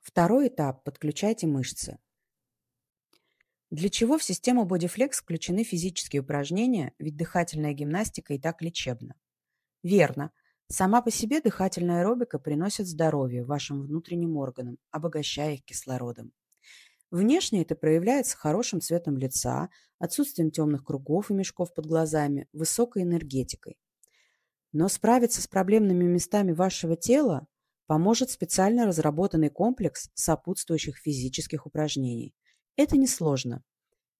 Второй этап – подключайте мышцы. Для чего в систему BodyFlex включены физические упражнения, ведь дыхательная гимнастика и так лечебна? Верно. Сама по себе дыхательная аэробика приносит здоровье вашим внутренним органам, обогащая их кислородом. Внешне это проявляется хорошим цветом лица, отсутствием темных кругов и мешков под глазами, высокой энергетикой. Но справиться с проблемными местами вашего тела поможет специально разработанный комплекс сопутствующих физических упражнений. Это несложно.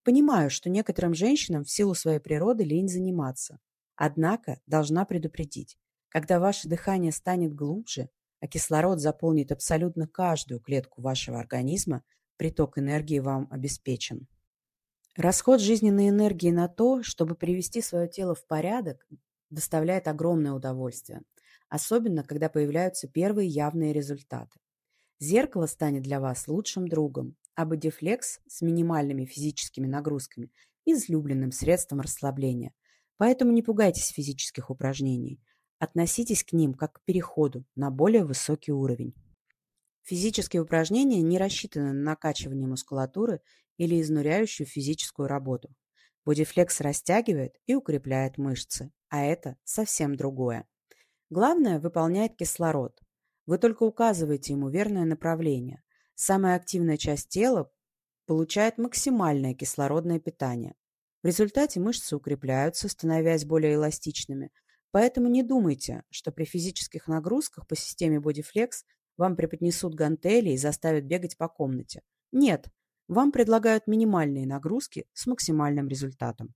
Понимаю, что некоторым женщинам в силу своей природы лень заниматься. Однако должна предупредить, когда ваше дыхание станет глубже, а кислород заполнит абсолютно каждую клетку вашего организма, приток энергии вам обеспечен. Расход жизненной энергии на то, чтобы привести свое тело в порядок, доставляет огромное удовольствие, особенно когда появляются первые явные результаты. Зеркало станет для вас лучшим другом, а бодифлекс с минимальными физическими нагрузками – излюбленным средством расслабления. Поэтому не пугайтесь физических упражнений. Относитесь к ним как к переходу на более высокий уровень. Физические упражнения не рассчитаны на накачивание мускулатуры или изнуряющую физическую работу. Бодифлекс растягивает и укрепляет мышцы, а это совсем другое. Главное – выполняет кислород. Вы только указываете ему верное направление. Самая активная часть тела получает максимальное кислородное питание. В результате мышцы укрепляются, становясь более эластичными. Поэтому не думайте, что при физических нагрузках по системе BodyFlex вам преподнесут гантели и заставят бегать по комнате. Нет, вам предлагают минимальные нагрузки с максимальным результатом.